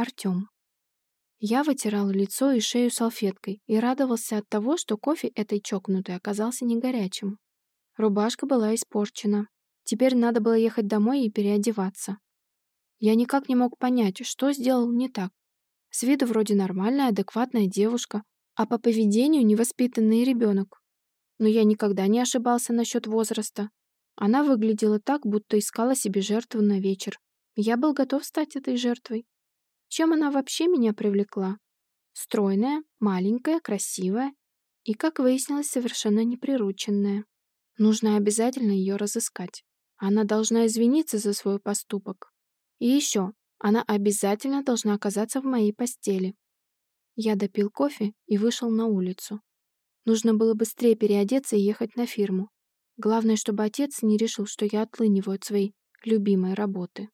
Артем. Я вытирал лицо и шею салфеткой и радовался от того, что кофе этой чокнутой оказался не горячим. Рубашка была испорчена. Теперь надо было ехать домой и переодеваться. Я никак не мог понять, что сделал не так. С виду вроде нормальная, адекватная девушка, а по поведению невоспитанный ребенок. Но я никогда не ошибался насчет возраста. Она выглядела так, будто искала себе жертву на вечер. Я был готов стать этой жертвой. Чем она вообще меня привлекла? Стройная, маленькая, красивая и, как выяснилось, совершенно неприрученная. Нужно обязательно ее разыскать. Она должна извиниться за свой поступок. И еще, она обязательно должна оказаться в моей постели. Я допил кофе и вышел на улицу. Нужно было быстрее переодеться и ехать на фирму. Главное, чтобы отец не решил, что я отлыниваю от своей любимой работы.